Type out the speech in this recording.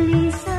Lisa.